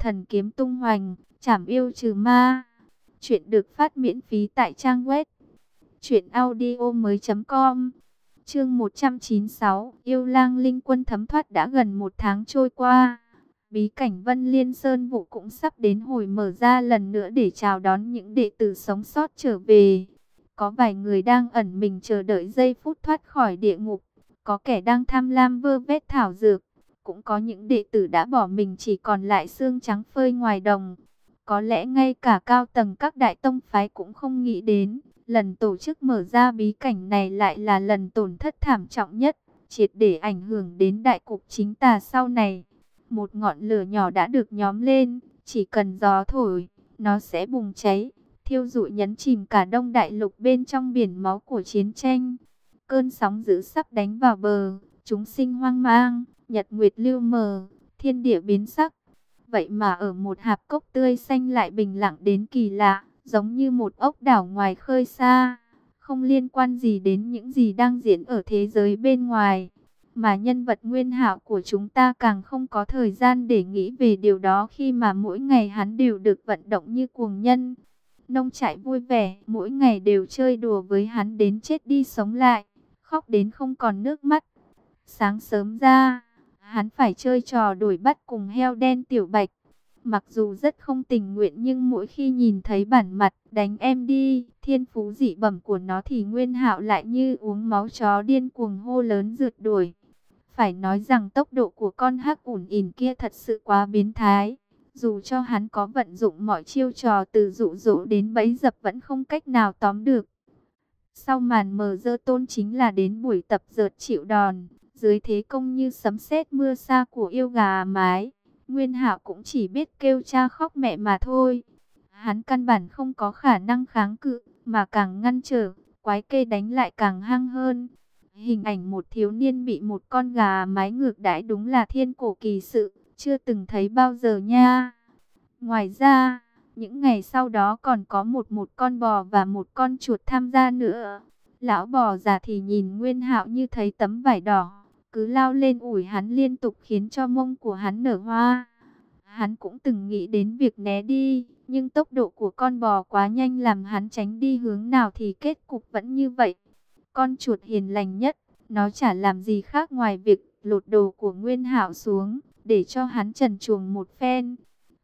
Thần kiếm tung hoành, chảm yêu trừ ma. Chuyện được phát miễn phí tại trang web truyệnaudiomoi.com. Chương 196, Yêu Lang Linh Quân thấm thoát đã gần một tháng trôi qua. Bí cảnh Vân Liên Sơn vụ cũng sắp đến hồi mở ra lần nữa để chào đón những đệ tử sống sót trở về. Có vài người đang ẩn mình chờ đợi giây phút thoát khỏi địa ngục, có kẻ đang tham lam vơ vét thảo dược, cũng có những đệ tử đã bỏ mình chỉ còn lại xương trắng phơi ngoài đồng. Có lẽ ngay cả cao tầng các đại tông phái cũng không nghĩ đến, lần tổ chức mở ra bí cảnh này lại là lần tổn thất thảm trọng nhất, triệt để ảnh hưởng đến đại cục chính tà sau này. Một ngọn lửa nhỏ đã được nhóm lên, chỉ cần gió thổi, nó sẽ bùng cháy, thiêu dụi nhấn chìm cả đông đại lục bên trong biển máu của chiến tranh. Cơn sóng dữ sắp đánh vào bờ, chúng sinh hoang mang, nhật nguyệt lưu mờ, thiên địa biến sắc. Vậy mà ở một hạp cốc tươi xanh lại bình lặng đến kỳ lạ, giống như một ốc đảo ngoài khơi xa, không liên quan gì đến những gì đang diễn ở thế giới bên ngoài. Mà nhân vật nguyên hạo của chúng ta càng không có thời gian để nghĩ về điều đó khi mà mỗi ngày hắn đều được vận động như cuồng nhân. Nông trại vui vẻ, mỗi ngày đều chơi đùa với hắn đến chết đi sống lại, khóc đến không còn nước mắt. Sáng sớm ra, hắn phải chơi trò đuổi bắt cùng heo đen tiểu bạch. Mặc dù rất không tình nguyện nhưng mỗi khi nhìn thấy bản mặt đánh em đi, thiên phú dị bẩm của nó thì Nguyên Hạo lại như uống máu chó điên cuồng hô lớn rượt đuổi. Phải nói rằng tốc độ của con hắc ủn ỉn kia thật sự quá biến thái. Dù cho hắn có vận dụng mọi chiêu trò từ dụ dỗ đến bẫy dập vẫn không cách nào tóm được. Sau màn mờ dơ tôn chính là đến buổi tập dượt chịu đòn, dưới thế công như sấm sét mưa xa của yêu gà mái. Nguyên Hạo cũng chỉ biết kêu cha khóc mẹ mà thôi. Hắn căn bản không có khả năng kháng cự, mà càng ngăn trở, quái kê đánh lại càng hăng hơn. Hình ảnh một thiếu niên bị một con gà mái ngược đãi đúng là thiên cổ kỳ sự, chưa từng thấy bao giờ nha. Ngoài ra, những ngày sau đó còn có một một con bò và một con chuột tham gia nữa. Lão bò già thì nhìn Nguyên Hạo như thấy tấm vải đỏ, cứ lao lên ủi hắn liên tục khiến cho mông của hắn nở hoa. Hắn cũng từng nghĩ đến việc né đi, nhưng tốc độ của con bò quá nhanh làm hắn tránh đi hướng nào thì kết cục vẫn như vậy. Con chuột hiền lành nhất, nó chả làm gì khác ngoài việc lột đồ của Nguyên Hạo xuống, để cho hắn trần chuồng một phen.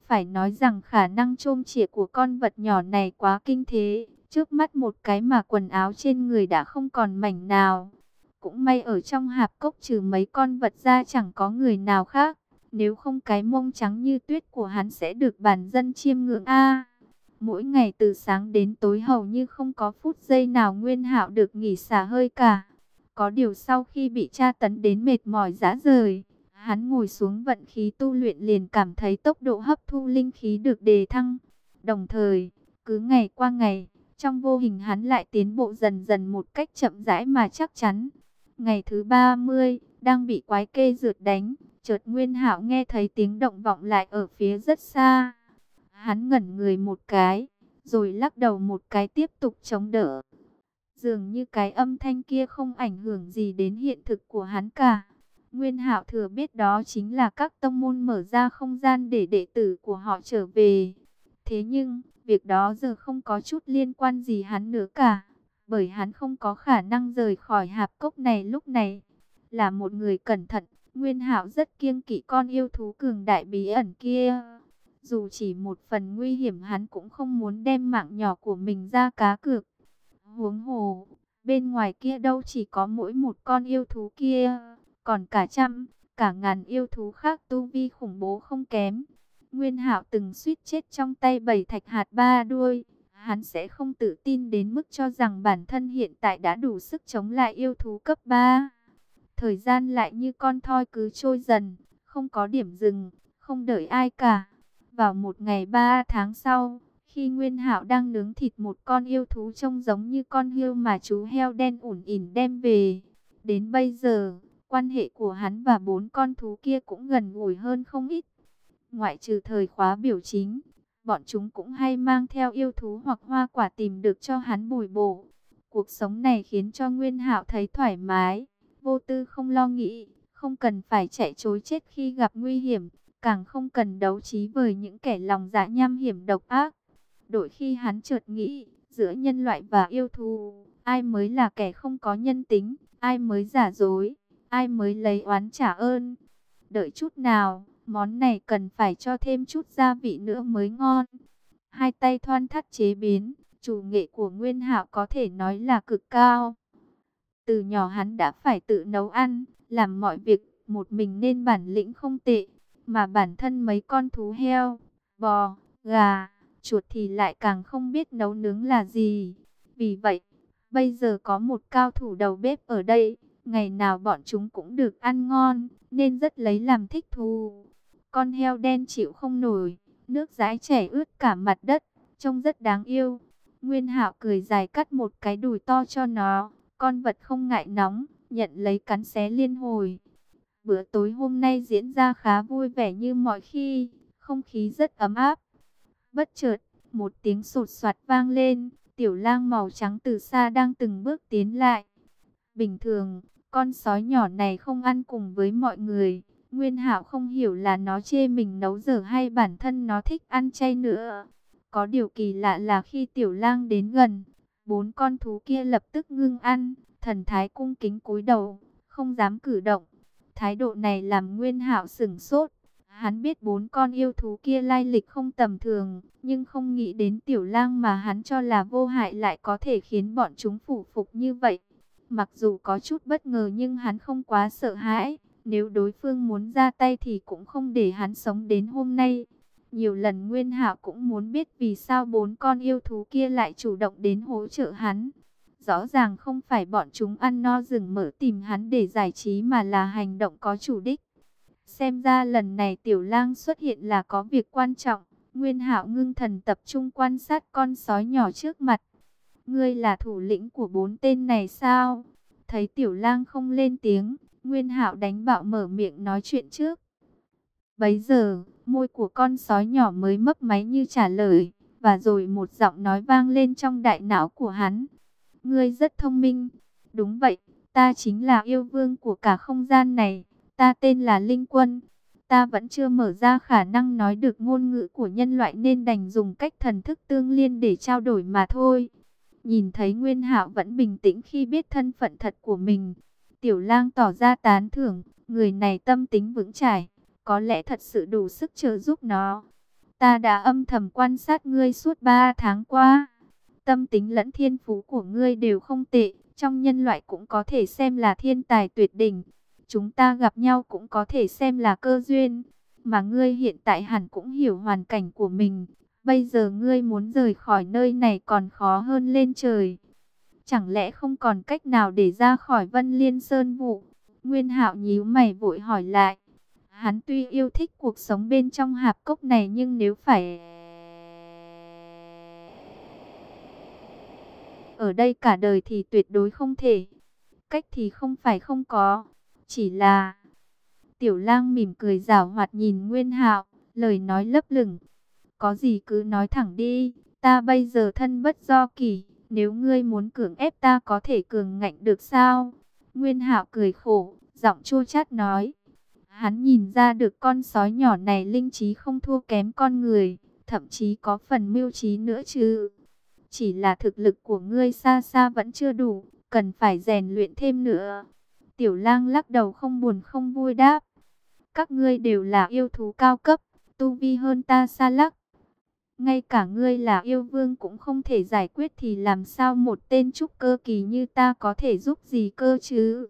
Phải nói rằng khả năng trôm chĩa của con vật nhỏ này quá kinh thế, trước mắt một cái mà quần áo trên người đã không còn mảnh nào. Cũng may ở trong hạp cốc trừ mấy con vật ra chẳng có người nào khác, nếu không cái mông trắng như tuyết của hắn sẽ được bản dân chiêm ngưỡng a. mỗi ngày từ sáng đến tối hầu như không có phút giây nào Nguyên Hạo được nghỉ xả hơi cả. Có điều sau khi bị tra tấn đến mệt mỏi rã rời, hắn ngồi xuống vận khí tu luyện liền cảm thấy tốc độ hấp thu linh khí được đề thăng. Đồng thời, cứ ngày qua ngày, trong vô hình hắn lại tiến bộ dần dần một cách chậm rãi mà chắc chắn. Ngày thứ 30, đang bị quái kê rượt đánh, chợt Nguyên Hạo nghe thấy tiếng động vọng lại ở phía rất xa. Hắn ngẩn người một cái, rồi lắc đầu một cái tiếp tục chống đỡ. Dường như cái âm thanh kia không ảnh hưởng gì đến hiện thực của hắn cả. Nguyên Hạo thừa biết đó chính là các tông môn mở ra không gian để đệ tử của họ trở về. Thế nhưng, việc đó giờ không có chút liên quan gì hắn nữa cả, bởi hắn không có khả năng rời khỏi hạp cốc này lúc này. Là một người cẩn thận, Nguyên Hạo rất kiêng kỵ con yêu thú cường đại bí ẩn kia. Dù chỉ một phần nguy hiểm hắn cũng không muốn đem mạng nhỏ của mình ra cá cược. Huống hồ, bên ngoài kia đâu chỉ có mỗi một con yêu thú kia, còn cả trăm, cả ngàn yêu thú khác tu vi khủng bố không kém. Nguyên Hạo từng suýt chết trong tay bảy thạch hạt ba đuôi, hắn sẽ không tự tin đến mức cho rằng bản thân hiện tại đã đủ sức chống lại yêu thú cấp 3. Thời gian lại như con thoi cứ trôi dần, không có điểm dừng, không đợi ai cả. Vào một ngày ba tháng sau, khi Nguyên Hạo đang nướng thịt một con yêu thú trông giống như con hươu mà chú heo đen ủn ỉn đem về. Đến bây giờ, quan hệ của hắn và bốn con thú kia cũng gần gũi hơn không ít. Ngoại trừ thời khóa biểu chính, bọn chúng cũng hay mang theo yêu thú hoặc hoa quả tìm được cho hắn bồi bổ. Cuộc sống này khiến cho Nguyên Hạo thấy thoải mái, vô tư không lo nghĩ, không cần phải chạy chối chết khi gặp nguy hiểm, càng không cần đấu trí với những kẻ lòng dạ nham hiểm độc ác. Đổi khi hắn chợt nghĩ, giữa nhân loại và yêu thú ai mới là kẻ không có nhân tính, ai mới giả dối, ai mới lấy oán trả ơn. Đợi chút nào, món này cần phải cho thêm chút gia vị nữa mới ngon. Hai tay thoan thắt chế biến, chủ nghệ của Nguyên Hạo có thể nói là cực cao. Từ nhỏ hắn đã phải tự nấu ăn, làm mọi việc một mình nên bản lĩnh không tệ, mà bản thân mấy con thú heo, bò, gà, chuột thì lại càng không biết nấu nướng là gì. Vì vậy, bây giờ có một cao thủ đầu bếp ở đây, ngày nào bọn chúng cũng được ăn ngon, nên rất lấy làm thích thú. Con heo đen chịu không nổi, nước dãi chảy ướt cả mặt đất, trông rất đáng yêu. Nguyên Hạo cười dài cắt một cái đùi to cho nó, con vật không ngại nóng, nhận lấy cắn xé liên hồi. Bữa tối hôm nay diễn ra khá vui vẻ như mọi khi, không khí rất ấm áp. Bất chợt, một tiếng sột soạt vang lên, tiểu lang màu trắng từ xa đang từng bước tiến lại. Bình thường, con sói nhỏ này không ăn cùng với mọi người. Nguyên Hạo không hiểu là nó chê mình nấu dở hay bản thân nó thích ăn chay nữa. Có điều kỳ lạ là khi tiểu lang đến gần, bốn con thú kia lập tức ngưng ăn, thần thái cung kính cúi đầu, không dám cử động. Thái độ này làm Nguyên Hạo sửng sốt. Hắn biết bốn con yêu thú kia lai lịch không tầm thường, nhưng không nghĩ đến tiểu lang mà hắn cho là vô hại lại có thể khiến bọn chúng phủ phục như vậy. Mặc dù có chút bất ngờ nhưng hắn không quá sợ hãi. Nếu đối phương muốn ra tay thì cũng không để hắn sống đến hôm nay. Nhiều lần Nguyên Hạo cũng muốn biết vì sao bốn con yêu thú kia lại chủ động đến hỗ trợ hắn. Rõ ràng không phải bọn chúng ăn no rừng mở tìm hắn để giải trí mà là hành động có chủ đích. Xem ra lần này tiểu lang xuất hiện là có việc quan trọng. Nguyên hạo ngưng thần tập trung quan sát con sói nhỏ trước mặt. Ngươi là thủ lĩnh của bốn tên này sao? Thấy tiểu lang không lên tiếng, Nguyên hạo đánh bạo mở miệng nói chuyện trước. Bấy giờ, môi của con sói nhỏ mới mấp máy như trả lời, và rồi một giọng nói vang lên trong đại não của hắn. Ngươi rất thông minh. Đúng vậy, ta chính là yêu vương của cả không gian này. Ta tên là Linh Quân. Ta vẫn chưa mở ra khả năng nói được ngôn ngữ của nhân loại nên đành dùng cách thần thức tương liên để trao đổi mà thôi. Nhìn thấy Nguyên Hạo vẫn bình tĩnh khi biết thân phận thật của mình. Tiểu lang tỏ ra tán thưởng, người này tâm tính vững chãi, có lẽ thật sự đủ sức trợ giúp nó. Ta đã âm thầm quan sát ngươi suốt ba tháng qua tâm tính lẫn thiên phú của ngươi đều không tệ, trong nhân loại cũng có thể xem là thiên tài tuyệt đỉnh. Chúng ta gặp nhau cũng có thể xem là cơ duyên, mà ngươi hiện tại hẳn cũng hiểu hoàn cảnh của mình. Bây giờ ngươi muốn rời khỏi nơi này còn khó hơn lên trời. Chẳng lẽ không còn cách nào để ra khỏi Vân Liên Sơn vụ? Nguyên Hạo nhíu mày vội hỏi lại. Hắn tuy yêu thích cuộc sống bên trong hạp cốc này nhưng nếu phải ở đây cả đời thì tuyệt đối không thể. Cách thì không phải không có, chỉ là... Tiểu lang mỉm cười rảo hoạt nhìn Nguyên Hạo, lời nói lấp lửng. Có gì cứ nói thẳng đi, ta bây giờ thân bất do kỳ, nếu ngươi muốn cường ép ta có thể cường ngạnh được sao? Nguyên Hạo cười khổ, giọng chua chát nói. Hắn nhìn ra được con sói nhỏ này linh trí không thua kém con người, thậm chí có phần mưu trí nữa chứ. Chỉ là thực lực của ngươi xa xa vẫn chưa đủ, cần phải rèn luyện thêm nữa. Tiểu lang lắc đầu không buồn không vui đáp. Các ngươi đều là yêu thú cao cấp, tu vi hơn ta xa lắc. Ngay cả ngươi là yêu vương cũng không thể giải quyết thì làm sao một tên trúc cơ kỳ như ta có thể giúp gì cơ chứ?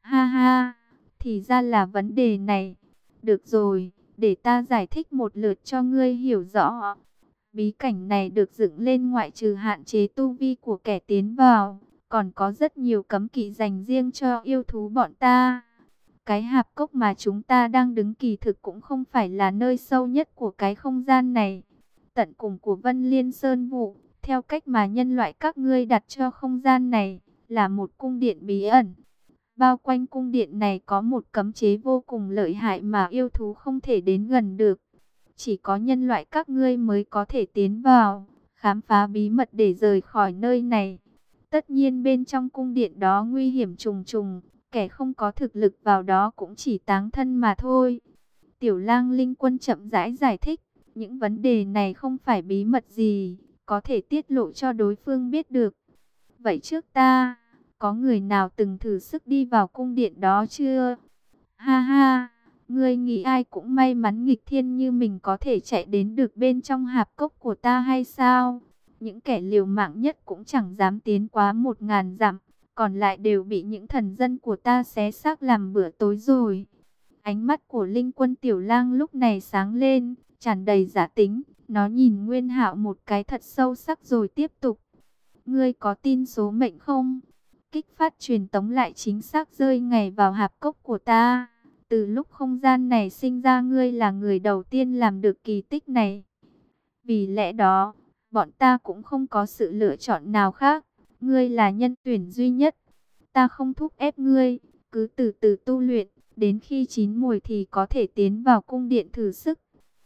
Ha ha, thì ra là vấn đề này. Được rồi, để ta giải thích một lượt cho ngươi hiểu rõ. Bí cảnh này được dựng lên ngoại trừ hạn chế tu vi của kẻ tiến vào, còn có rất nhiều cấm kỵ dành riêng cho yêu thú bọn ta. Cái hạp cốc mà chúng ta đang đứng kỳ thực cũng không phải là nơi sâu nhất của cái không gian này. Tận cùng của Vân Liên Sơn Vụ, theo cách mà nhân loại các ngươi đặt cho không gian này, là một cung điện bí ẩn. Bao quanh cung điện này có một cấm chế vô cùng lợi hại mà yêu thú không thể đến gần được. Chỉ có nhân loại các ngươi mới có thể tiến vào, khám phá bí mật để rời khỏi nơi này. Tất nhiên bên trong cung điện đó nguy hiểm trùng trùng, kẻ không có thực lực vào đó cũng chỉ táng thân mà thôi. Tiểu lang linh quân chậm rãi giải thích, những vấn đề này không phải bí mật gì, có thể tiết lộ cho đối phương biết được. Vậy trước ta, có người nào từng thử sức đi vào cung điện đó chưa? Ha ha, ngươi nghĩ ai cũng may mắn nghịch thiên như mình có thể chạy đến được bên trong hạp cốc của ta hay sao? Những kẻ liều mạng nhất cũng chẳng dám tiến quá một ngàn dặm, còn lại đều bị những thần dân của ta xé xác làm bữa tối rồi. Ánh mắt của Linh Quân Tiểu Lang lúc này sáng lên, tràn đầy giả tính. Nó nhìn Nguyên Hạo một cái thật sâu sắc rồi tiếp tục. Ngươi có tin số mệnh không? Kích phát truyền tống lại chính xác rơi ngày vào hạp cốc của ta. Từ lúc không gian này sinh ra ngươi là người đầu tiên làm được kỳ tích này. Vì lẽ đó, bọn ta cũng không có sự lựa chọn nào khác. Ngươi là nhân tuyển duy nhất. Ta không thúc ép ngươi, cứ từ từ tu luyện, đến khi chín mùi thì có thể tiến vào cung điện thử sức.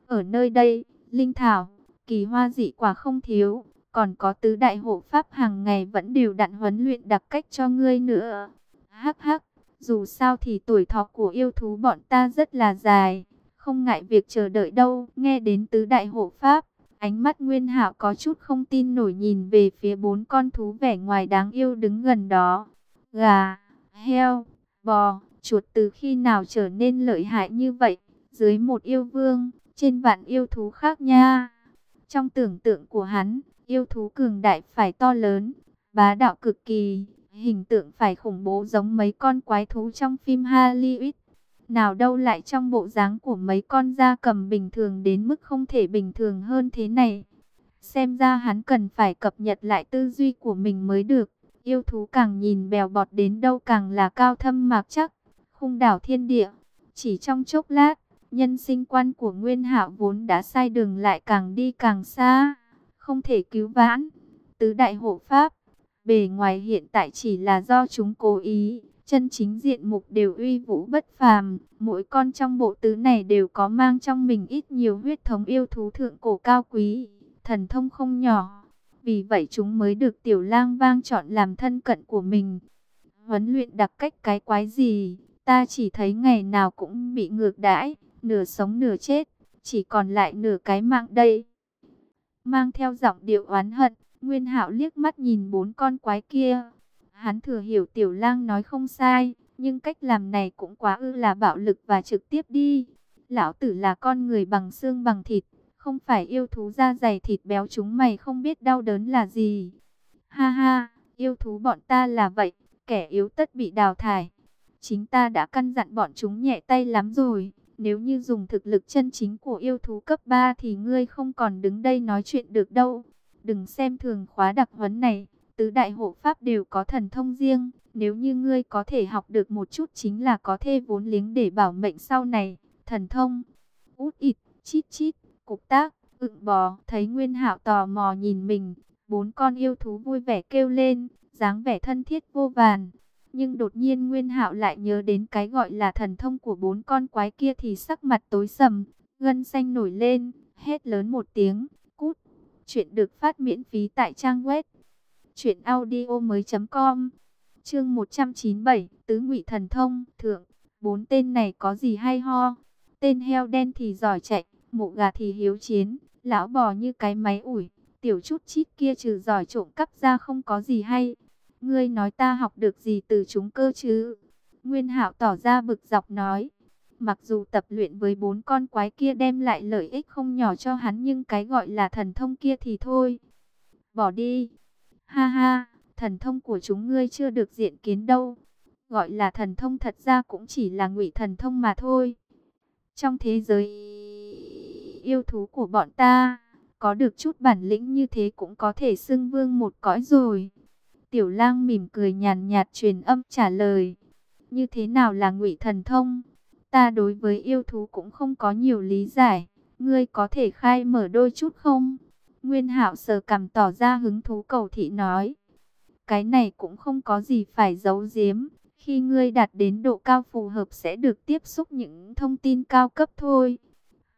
Ở nơi đây, linh thảo, kỳ hoa dị quả không thiếu, còn có tứ đại hộ pháp hàng ngày vẫn đều đặn huấn luyện đặc cách cho ngươi nữa. Hắc hắc, dù sao thì tuổi thọ của yêu thú bọn ta rất là dài, không ngại việc chờ đợi đâu. Nghe đến tứ đại hộ pháp, ánh mắt Nguyên Hạo có chút không tin nổi nhìn về phía bốn con thú vẻ ngoài đáng yêu đứng gần đó. Gà, heo, bò, chuột từ khi nào trở nên lợi hại như vậy? Dưới một yêu vương, trên vạn yêu thú khác nha. Trong tưởng tượng của hắn, yêu thú cường đại phải to lớn, bá đạo cực kỳ, hình tượng phải khủng bố giống mấy con quái thú trong phim Hollywood. Nào đâu lại trong bộ dáng của mấy con da cầm bình thường đến mức không thể bình thường hơn thế này. Xem ra hắn cần phải cập nhật lại tư duy của mình mới được. Yêu thú càng nhìn bèo bọt đến đâu càng là cao thâm mạc chắc. Khung đảo thiên địa. Chỉ trong chốc lát, nhân sinh quan của Nguyên Hạo vốn đã sai đường lại càng đi càng xa, không thể cứu vãn. Tứ đại hộ pháp, bề ngoài hiện tại chỉ là do chúng cố ý, chân chính diện mục đều uy vũ bất phàm, mỗi con trong bộ tứ này đều có mang trong mình ít nhiều huyết thống yêu thú thượng cổ cao quý, thần thông không nhỏ. Vì vậy chúng mới được tiểu lang vang chọn làm thân cận của mình. Huấn luyện đặc cách cái quái gì, ta chỉ thấy ngày nào cũng bị ngược đãi nửa sống nửa chết, chỉ còn lại nửa cái mạng đây. Mang theo giọng điệu oán hận, Nguyên Hạo liếc mắt nhìn bốn con quái kia. Hắn thừa hiểu Tiểu Lang nói không sai, nhưng cách làm này cũng quá ư là bạo lực và trực tiếp đi. Lão tử là con người bằng xương bằng thịt, không phải yêu thú da dày thịt béo chúng mày không biết đau đớn là gì. Ha ha, yêu thú bọn ta là vậy, kẻ yếu tất bị đào thải. Chính ta đã căn dặn bọn chúng nhẹ tay lắm rồi. Nếu như dùng thực lực chân chính của yêu thú cấp 3 thì ngươi không còn đứng đây nói chuyện được đâu. Đừng xem thường khóa đặc huấn này, tứ đại hộ pháp đều có thần thông riêng. Nếu như ngươi có thể học được một chút chính là có thể vốn liếng để bảo mệnh sau này. Thần thông, út ịt, chít chít, cục tác, ựng bò. Thấy Nguyên hạo tò mò nhìn mình, bốn con yêu thú vui vẻ kêu lên, dáng vẻ thân thiết vô vàn. Nhưng đột nhiên Nguyên Hạo lại nhớ đến cái gọi là thần thông của bốn con quái kia thì sắc mặt tối sầm, gân xanh nổi lên, hét lớn một tiếng, cút. Chuyện được phát miễn phí tại trang web truyệnaudiomoi.com. Chương 197, Tứ Ngụy Thần Thông, thượng, bốn tên này có gì hay ho? Tên heo đen thì giỏi chạy, mụ gà thì hiếu chiến, lão bò như cái máy ủi, tiểu chút chít kia trừ giỏi trộm cắp ra không có gì hay. Ngươi nói ta học được gì từ chúng cơ chứ? Nguyên Hạo tỏ ra bực dọc nói. Mặc dù tập luyện với bốn con quái kia đem lại lợi ích không nhỏ cho hắn nhưng cái gọi là thần thông kia thì thôi. Bỏ đi. Ha ha, thần thông của chúng ngươi chưa được diện kiến đâu. Gọi là thần thông thật ra cũng chỉ là ngụy thần thông mà thôi. Trong thế giới yêu thú của bọn ta, có được chút bản lĩnh như thế cũng có thể xưng vương một cõi rồi. Tiểu lang mỉm cười nhàn nhạt truyền âm trả lời. Như thế nào là ngụy thần thông? Ta đối với yêu thú cũng không có nhiều lý giải. Ngươi có thể khai mở đôi chút không? Nguyên hạo sờ cầm tỏ ra hứng thú cầu thị nói. Cái này cũng không có gì phải giấu giếm. Khi ngươi đạt đến độ cao phù hợp sẽ được tiếp xúc những thông tin cao cấp thôi.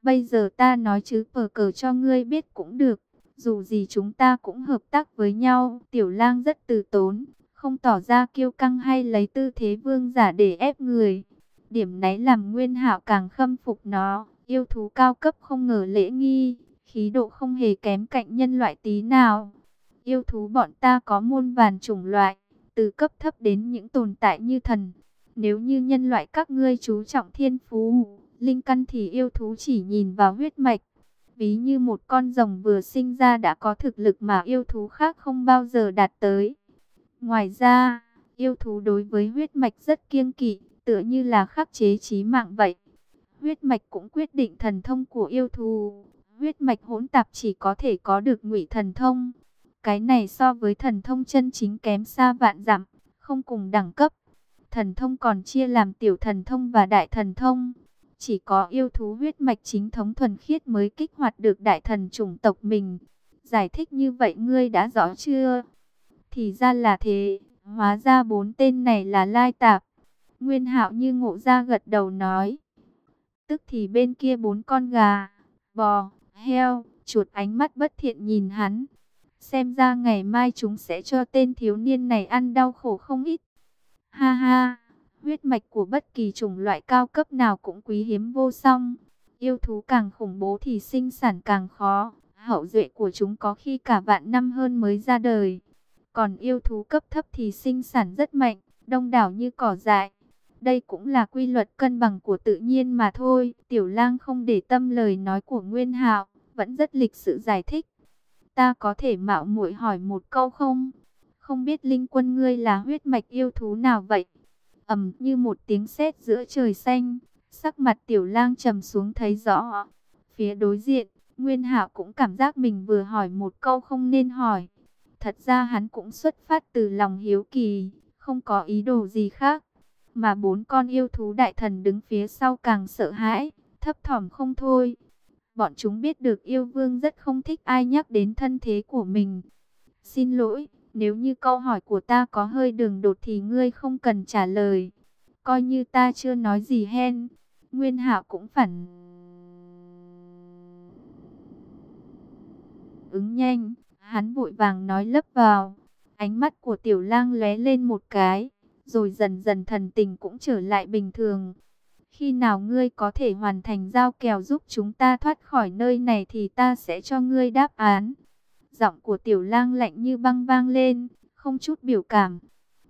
Bây giờ ta nói chứ phờ cờ cho ngươi biết cũng được. Dù gì chúng ta cũng hợp tác với nhau, tiểu lang rất từ tốn, không tỏ ra kiêu căng hay lấy tư thế vương giả để ép người. Điểm này làm Nguyên Hạo càng khâm phục nó, yêu thú cao cấp không ngờ lễ nghi, khí độ không hề kém cạnh nhân loại tí nào. Yêu thú bọn ta có muôn vàn chủng loại, từ cấp thấp đến những tồn tại như thần. Nếu như nhân loại các ngươi chú trọng thiên phú, linh căn thì yêu thú chỉ nhìn vào huyết mạch. Ví như một con rồng vừa sinh ra đã có thực lực mà yêu thú khác không bao giờ đạt tới. Ngoài ra, yêu thú đối với huyết mạch rất kiêng kỵ, tựa như là khắc chế chí mạng vậy. Huyết mạch cũng quyết định thần thông của yêu thú. Huyết mạch hỗn tạp chỉ có thể có được ngụy thần thông. Cái này so với thần thông chân chính kém xa vạn dặm, không cùng đẳng cấp. Thần thông còn chia làm tiểu thần thông và đại thần thông. Chỉ có yêu thú huyết mạch chính thống thuần khiết mới kích hoạt được đại thần chủng tộc mình. Giải thích như vậy ngươi đã rõ chưa? Thì ra là thế, hóa ra bốn tên này là lai tạp. Nguyên hạo như ngộ ra gật đầu nói. Tức thì bên kia bốn con gà, bò, heo, chuột ánh mắt bất thiện nhìn hắn. Xem ra ngày mai chúng sẽ cho tên thiếu niên này ăn đau khổ không ít. Ha ha, huyết mạch của bất kỳ chủng loại cao cấp nào cũng quý hiếm vô song. Yêu thú càng khủng bố thì sinh sản càng khó. Hậu duệ của chúng có khi cả vạn năm hơn mới ra đời. Còn yêu thú cấp thấp thì sinh sản rất mạnh, đông đảo như cỏ dại. Đây cũng là quy luật cân bằng của tự nhiên mà thôi. Tiểu lang không để tâm lời nói của Nguyên Hạo, vẫn rất lịch sự giải thích. Ta có thể mạo muội hỏi một câu không? Không biết linh quân ngươi là huyết mạch yêu thú nào vậy? Ầm như một tiếng sét giữa trời xanh, sắc mặt tiểu lang trầm xuống thấy rõ. Phía đối diện, Nguyên Hạo cũng cảm giác mình vừa hỏi một câu không nên hỏi. Thật ra hắn cũng xuất phát từ lòng hiếu kỳ, không có ý đồ gì khác. Mà bốn con yêu thú đại thần đứng phía sau càng sợ hãi, thấp thỏm không thôi. Bọn chúng biết được yêu vương rất không thích ai nhắc đến thân thế của mình. Xin lỗi, nếu như câu hỏi của ta có hơi đường đột thì ngươi không cần trả lời. Coi như ta chưa nói gì hen. Nguyên Hạo cũng phản ứng nhanh, hắn vội vàng nói lấp vào. Ánh mắt của tiểu lang lóe lên một cái, rồi dần dần thần tình cũng trở lại bình thường. Khi nào ngươi có thể hoàn thành giao kèo giúp chúng ta thoát khỏi nơi này thì ta sẽ cho ngươi đáp án. Giọng của tiểu lang lạnh như băng vang lên, không chút biểu cảm.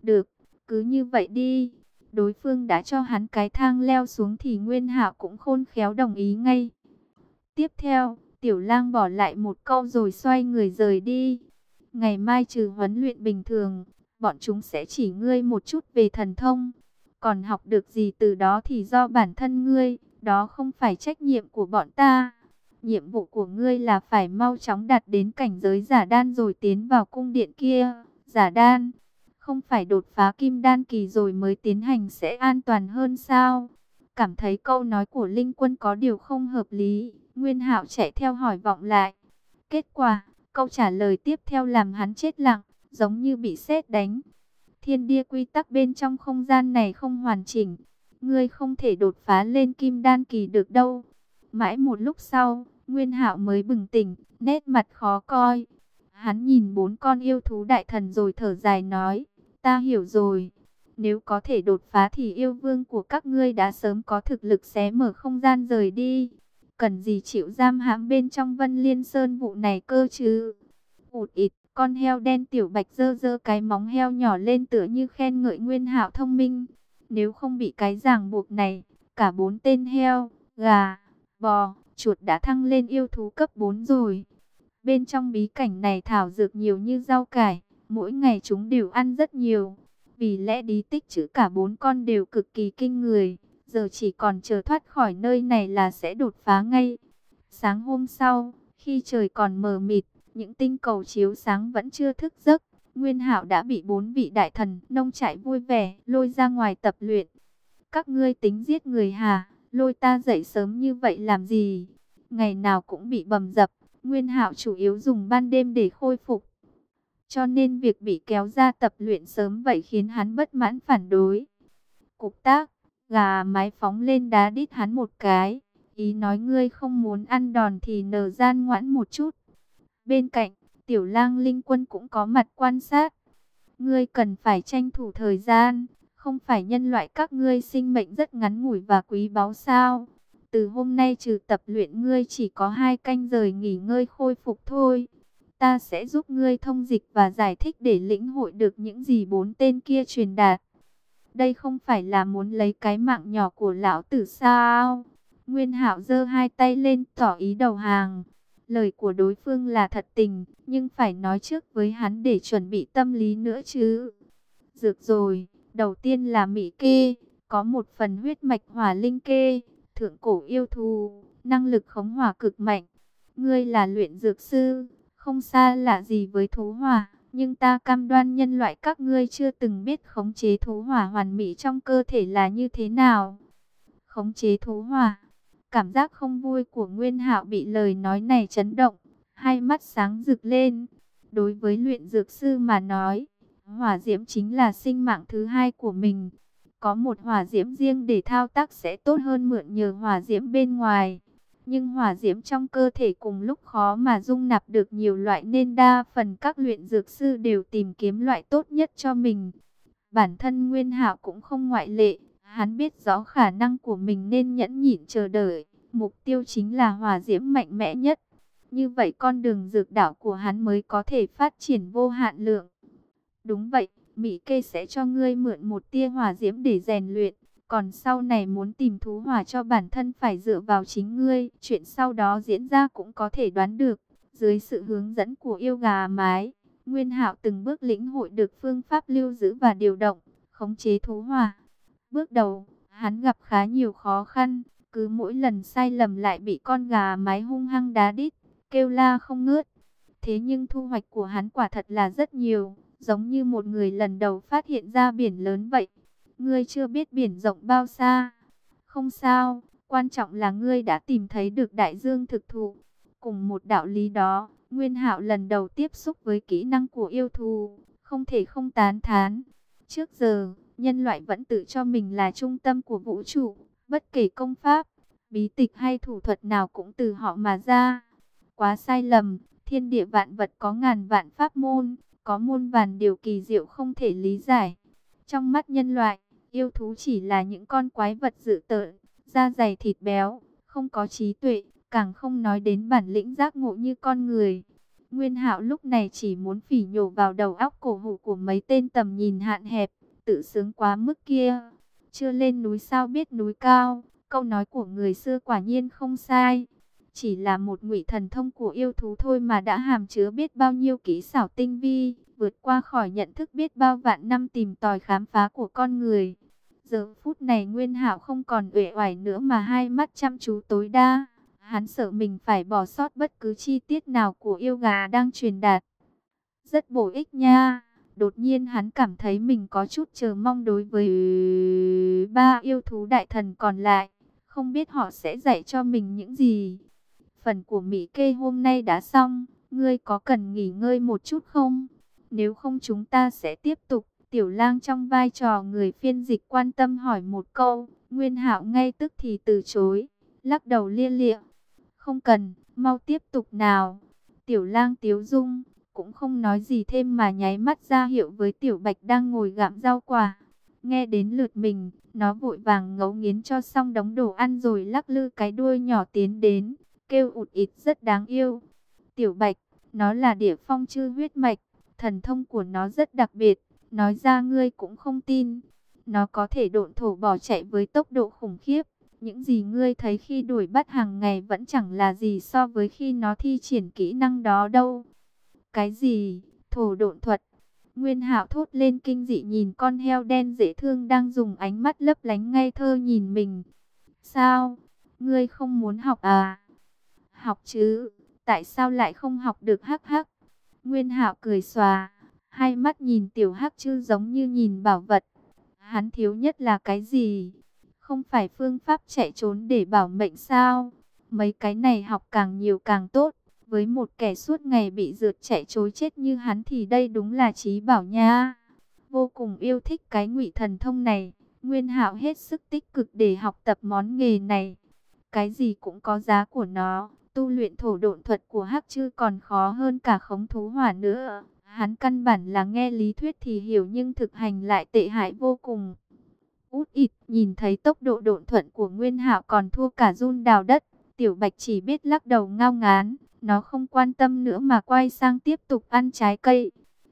Được, cứ như vậy đi. Đối phương đã cho hắn cái thang leo xuống thì Nguyên hạ cũng khôn khéo đồng ý ngay. Tiếp theo, tiểu lang bỏ lại một câu rồi xoay người rời đi. Ngày mai trừ huấn luyện bình thường, bọn chúng sẽ chỉ ngươi một chút về thần thông. Còn học được gì từ đó thì do bản thân ngươi, đó không phải trách nhiệm của bọn ta. Nhiệm vụ của ngươi là phải mau chóng đạt đến cảnh giới giả đan rồi tiến vào cung điện kia. Giả đan, không phải đột phá kim đan kỳ rồi mới tiến hành sẽ an toàn hơn sao? Cảm thấy câu nói của Linh Quân có điều không hợp lý, Nguyên Hạo chạy theo hỏi vọng lại. Kết quả, câu trả lời tiếp theo làm hắn chết lặng, giống như bị sét đánh. Thiên địa quy tắc bên trong không gian này không hoàn chỉnh, ngươi không thể đột phá lên kim đan kỳ được đâu. Mãi một lúc sau, Nguyên Hạo mới bừng tỉnh, nét mặt khó coi. Hắn nhìn bốn con yêu thú đại thần rồi thở dài nói, ta hiểu rồi. Nếu có thể đột phá thì yêu vương của các ngươi đã sớm có thực lực xé mở không gian rời đi. Cần gì chịu giam hãm bên trong vân liên sơn vụ này cơ chứ? Ụt ịt, con heo đen tiểu bạch dơ dơ cái móng heo nhỏ lên tựa như khen ngợi nguyên hạo thông minh. Nếu không bị cái ràng buộc này, cả bốn tên heo, gà, bò, chuột đã thăng lên yêu thú cấp 4 rồi. Bên trong bí cảnh này thảo dược nhiều như rau cải, mỗi ngày chúng đều ăn rất nhiều. Vì lẽ đi tích chữ cả bốn con đều cực kỳ kinh người, giờ chỉ còn chờ thoát khỏi nơi này là sẽ đột phá ngay. Sáng hôm sau, khi trời còn mờ mịt, những tinh cầu chiếu sáng vẫn chưa thức giấc, Nguyên Hạo đã bị bốn vị đại thần nông trại vui vẻ lôi ra ngoài tập luyện. Các ngươi tính giết người hà? Lôi ta dậy sớm như vậy làm gì? Ngày nào cũng bị bầm dập, Nguyên Hạo chủ yếu dùng ban đêm để khôi phục. Cho nên việc bị kéo ra tập luyện sớm vậy khiến hắn bất mãn phản đối. Cục tác, gà mái phóng lên đá đít hắn một cái. Ý nói ngươi không muốn ăn đòn thì nở gian ngoãn một chút. Bên cạnh, tiểu lang linh quân cũng có mặt quan sát. Ngươi cần phải tranh thủ thời gian, không phải nhân loại các ngươi sinh mệnh rất ngắn ngủi và quý báu sao? Từ hôm nay trừ tập luyện ngươi chỉ có hai canh rời nghỉ ngơi khôi phục thôi. Ta sẽ giúp ngươi thông dịch và giải thích để lĩnh hội được những gì bốn tên kia truyền đạt. Đây không phải là muốn lấy cái mạng nhỏ của lão tử sao? Nguyên Hạo giơ hai tay lên tỏ ý đầu hàng. Lời của đối phương là thật tình, nhưng phải nói trước với hắn để chuẩn bị tâm lý nữa chứ. Dược rồi, đầu tiên là Mỹ kê, có một phần huyết mạch hỏa linh kê, thượng cổ yêu thù, năng lực khống hỏa cực mạnh. Ngươi là luyện dược sư, không xa lạ gì với thú hỏa, nhưng ta cam đoan nhân loại các ngươi chưa từng biết khống chế thú hỏa hoàn mỹ trong cơ thể là như thế nào. Khống chế thú hỏa Cảm giác không vui của Nguyên Hạo bị lời nói này chấn động, hai mắt sáng rực lên. Đối với luyện dược sư mà nói, hỏa diễm chính là sinh mạng thứ hai của mình. Có một hỏa diễm riêng để thao tác sẽ tốt hơn mượn nhờ hỏa diễm bên ngoài. Nhưng hỏa diễm trong cơ thể cùng lúc khó mà dung nạp được nhiều loại nên đa phần các luyện dược sư đều tìm kiếm loại tốt nhất cho mình. Bản thân Nguyên Hạo cũng không ngoại lệ. Hắn biết rõ khả năng của mình nên nhẫn nhịn chờ đợi. Mục tiêu chính là hỏa diễm mạnh mẽ nhất. Như vậy con đường dược đảo của hắn mới có thể phát triển vô hạn lượng. Đúng vậy, Mỹ kê sẽ cho ngươi mượn một tia hỏa diễm để rèn luyện. Còn sau này muốn tìm thú hỏa cho bản thân phải dựa vào chính ngươi. Chuyện sau đó diễn ra cũng có thể đoán được. Dưới sự hướng dẫn của yêu gà mái, Nguyên hạo từng bước lĩnh hội được phương pháp lưu giữ và điều động, khống chế thú hỏa. Bước đầu, hắn gặp khá nhiều khó khăn, cứ mỗi lần sai lầm lại bị con gà mái hung hăng đá đít, kêu la không ngớt. Thế nhưng thu hoạch của hắn quả thật là rất nhiều, giống như một người lần đầu phát hiện ra biển lớn vậy. Ngươi chưa biết biển rộng bao xa. Không sao, quan trọng là ngươi đã tìm thấy được đại dương thực thụ. Cùng một đạo lý đó, Nguyên Hạo lần đầu tiếp xúc với kỹ năng của yêu thù, không thể không tán thán. Trước giờ, nhân loại vẫn tự cho mình là trung tâm của vũ trụ, bất kể công pháp, bí tịch hay thủ thuật nào cũng từ họ mà ra. Quá sai lầm, thiên địa vạn vật có ngàn vạn pháp môn, có muôn vàn điều kỳ diệu không thể lý giải. Trong mắt nhân loại, yêu thú chỉ là những con quái vật dự tợn, da dày thịt béo, không có trí tuệ, càng không nói đến bản lĩnh giác ngộ như con người. Nguyên Hạo lúc này chỉ muốn phỉ nhổ vào đầu óc cổ hủ của mấy tên tầm nhìn hạn hẹp, tự sướng quá mức kia. Chưa lên núi sao biết núi cao, câu nói của người xưa quả nhiên không sai. Chỉ là một ngụy thần thông của yêu thú thôi mà đã hàm chứa biết bao nhiêu kỹ xảo tinh vi, vượt qua khỏi nhận thức biết bao vạn năm tìm tòi khám phá của con người. Giờ phút này Nguyên Hạo không còn uể oải nữa mà hai mắt chăm chú tối đa. Hắn sợ mình phải bỏ sót bất cứ chi tiết nào của yêu gà đang truyền đạt. Rất bổ ích nha. Đột nhiên hắn cảm thấy mình có chút chờ mong đối với ba yêu thú đại thần còn lại. Không biết họ sẽ dạy cho mình những gì. Phần của Mỹ kê hôm nay đã xong. Ngươi có cần nghỉ ngơi một chút không? Nếu không chúng ta sẽ tiếp tục. Tiểu lang trong vai trò người phiên dịch quan tâm hỏi một câu. Nguyên hạo ngay tức thì từ chối. Lắc đầu lia lịa. Không cần, mau tiếp tục nào. Tiểu lang tiếu dung cũng không nói gì thêm mà nháy mắt ra hiệu với tiểu bạch đang ngồi gặm rau quả. Nghe đến lượt mình, nó vội vàng ngấu nghiến cho xong đống đồ ăn rồi lắc lư cái đuôi nhỏ tiến đến, kêu ụt ịt rất đáng yêu. Tiểu bạch, nó là địa phong chư huyết mạch, thần thông của nó rất đặc biệt, nói ra ngươi cũng không tin. Nó có thể độn thổ bỏ chạy với tốc độ khủng khiếp. Những gì ngươi thấy khi đuổi bắt hàng ngày vẫn chẳng là gì so với khi nó thi triển kỹ năng đó đâu. Cái gì? Thổ độn thuật. Nguyên Hạo thốt lên kinh dị nhìn con heo đen dễ thương đang dùng ánh mắt lấp lánh ngây thơ nhìn mình. Sao? Ngươi không muốn học à? Học chứ, tại sao lại không học được hắc hắc? Nguyên Hạo cười xòa, hai mắt nhìn tiểu hắc chư giống như nhìn bảo vật. Hắn thiếu nhất là cái gì? Không phải phương pháp chạy trốn để bảo mệnh sao? Mấy cái này học càng nhiều càng tốt. Với một kẻ suốt ngày bị rượt chạy trối chết như hắn thì đây đúng là trí bảo nha. Vô cùng yêu thích cái ngụy thần thông này. Nguyên hạo hết sức tích cực để học tập món nghề này. Cái gì cũng có giá của nó. Tu luyện thổ độn thuật của Hắc Chư còn khó hơn cả khống thú hỏa nữa. Hắn căn bản là nghe lý thuyết thì hiểu nhưng thực hành lại tệ hại vô cùng. út ịt, nhìn thấy tốc độ độn thuận của Nguyên Hạo còn thua cả run đào đất, Tiểu Bạch chỉ biết lắc đầu ngao ngán, nó không quan tâm nữa mà quay sang tiếp tục ăn trái cây.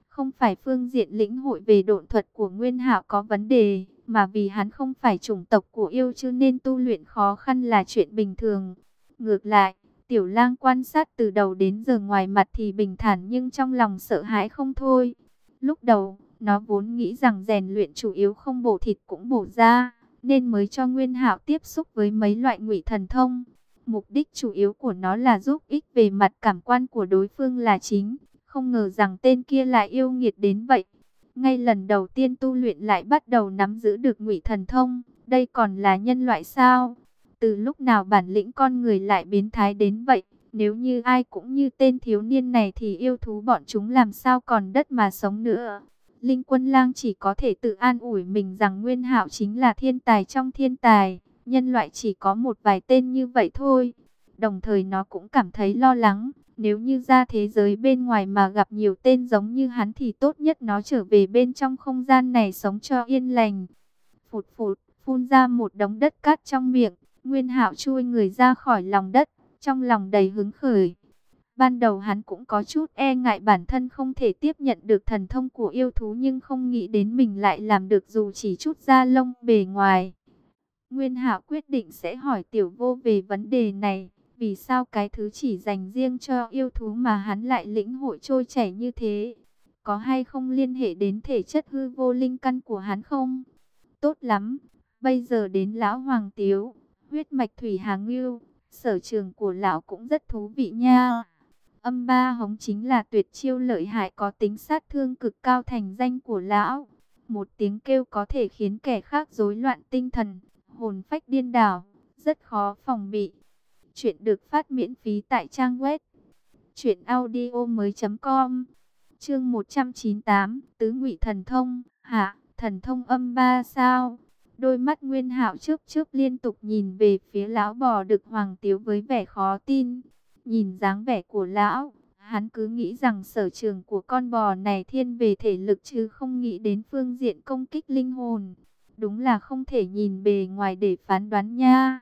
Không phải phương diện lĩnh hội về độn thuật của Nguyên Hạo có vấn đề, mà vì hắn không phải chủng tộc của yêu chứ nên tu luyện khó khăn là chuyện bình thường. Ngược lại, Tiểu lang quan sát từ đầu đến giờ ngoài mặt thì bình thản nhưng trong lòng sợ hãi không thôi. Lúc đầu, nó vốn nghĩ rằng rèn luyện chủ yếu không bổ thịt cũng bổ da, nên mới cho Nguyên Hạo tiếp xúc với mấy loại ngụy thần thông. Mục đích chủ yếu của nó là giúp ích về mặt cảm quan của đối phương là chính, không ngờ rằng tên kia lại yêu nghiệt đến vậy. Ngay lần đầu tiên tu luyện lại bắt đầu nắm giữ được ngụy thần thông, đây còn là nhân loại sao? Từ lúc nào bản lĩnh con người lại biến thái đến vậy? Nếu như ai cũng như tên thiếu niên này thì yêu thú bọn chúng làm sao còn đất mà sống nữa? Linh Quân Lang chỉ có thể tự an ủi mình rằng Nguyên Hạo chính là thiên tài trong thiên tài, nhân loại chỉ có một vài tên như vậy thôi. Đồng thời nó cũng cảm thấy lo lắng, nếu như ra thế giới bên ngoài mà gặp nhiều tên giống như hắn thì tốt nhất nó trở về bên trong không gian này sống cho yên lành. Phụt phụt, phun ra một đống đất cát trong miệng, Nguyên Hạo chui người ra khỏi lòng đất, trong lòng đầy hứng khởi. Ban đầu hắn cũng có chút e ngại bản thân không thể tiếp nhận được thần thông của yêu thú nhưng không nghĩ đến mình lại làm được dù chỉ chút da lông bề ngoài. Nguyên Hạo quyết định sẽ hỏi tiểu vô về vấn đề này. Vì sao cái thứ chỉ dành riêng cho yêu thú mà hắn lại lĩnh hội trôi chảy như thế? Có hay không liên hệ đến thể chất hư vô linh căn của hắn không? Tốt lắm, bây giờ đến lão Hoàng Tiếu, huyết mạch thủy hàng ngưu, sở trường của lão cũng rất thú vị nha. Âm ba hống chính là tuyệt chiêu lợi hại có tính sát thương cực cao thành danh của lão. Một tiếng kêu có thể khiến kẻ khác rối loạn tinh thần, hồn phách điên đảo, rất khó phòng bị. Chuyện được phát miễn phí tại trang web truyệnaudiomoi.com. Chương 198, Tứ Ngụy Thần Thông, hạ, thần thông âm ba sao? Đôi mắt Nguyên Hạo trước trước liên tục nhìn về phía lão bò đực Hoàng Tiếu với vẻ khó tin. Nhìn dáng vẻ của lão, hắn cứ nghĩ rằng sở trường của con bò này thiên về thể lực chứ không nghĩ đến phương diện công kích linh hồn. Đúng là không thể nhìn bề ngoài để phán đoán nha.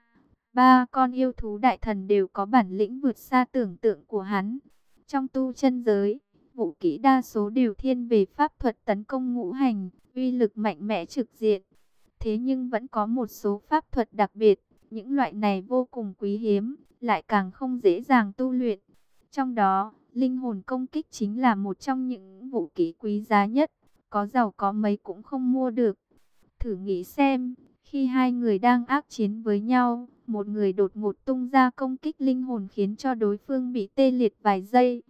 Ba con yêu thú đại thần đều có bản lĩnh vượt xa tưởng tượng của hắn. Trong tu chân giới, vũ kỹ đa số đều thiên về pháp thuật tấn công ngũ hành, uy lực mạnh mẽ trực diện. Thế nhưng vẫn có một số pháp thuật đặc biệt, những loại này vô cùng quý hiếm, lại càng không dễ dàng tu luyện. Trong đó, linh hồn công kích chính là một trong những vũ khí quý giá nhất, có giàu có mấy cũng không mua được. Thử nghĩ xem, khi hai người đang ác chiến với nhau, một người đột ngột tung ra công kích linh hồn khiến cho đối phương bị tê liệt vài giây.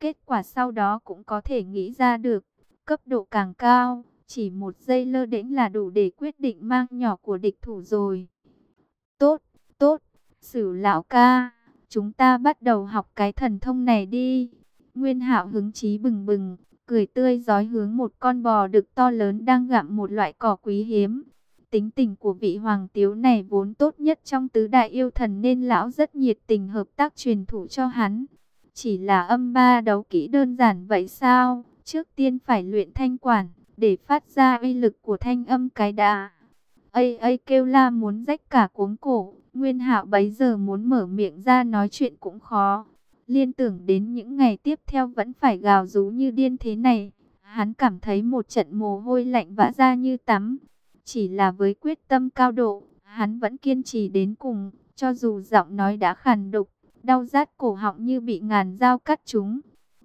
Kết quả sau đó cũng có thể nghĩ ra được, cấp độ càng cao, chỉ một giây lơ đễnh là đủ để quyết định mang nhỏ của địch thủ rồi. Tốt, tốt, sử lão ca, chúng ta bắt đầu học cái thần thông này đi. Nguyên hạo hứng chí bừng bừng, cười tươi giói hướng một con bò đực to lớn đang gặm một loại cỏ quý hiếm. Tính tình của vị hoàng tiếu này vốn tốt nhất trong tứ đại yêu thần nên lão rất nhiệt tình hợp tác truyền thủ cho hắn. Chỉ là âm ba đấu kỹ đơn giản vậy sao? Trước tiên phải luyện thanh quản, để phát ra uy lực của thanh âm cái đà. Ây ây kêu la muốn rách cả cuống cổ, Nguyên hạo bấy giờ muốn mở miệng ra nói chuyện cũng khó. Liên tưởng đến những ngày tiếp theo vẫn phải gào rú như điên thế này. Hắn cảm thấy một trận mồ hôi lạnh vã ra như tắm. Chỉ là với quyết tâm cao độ, hắn vẫn kiên trì đến cùng, cho dù giọng nói đã khàn đục, đau rát cổ họng như bị ngàn dao cắt chúng,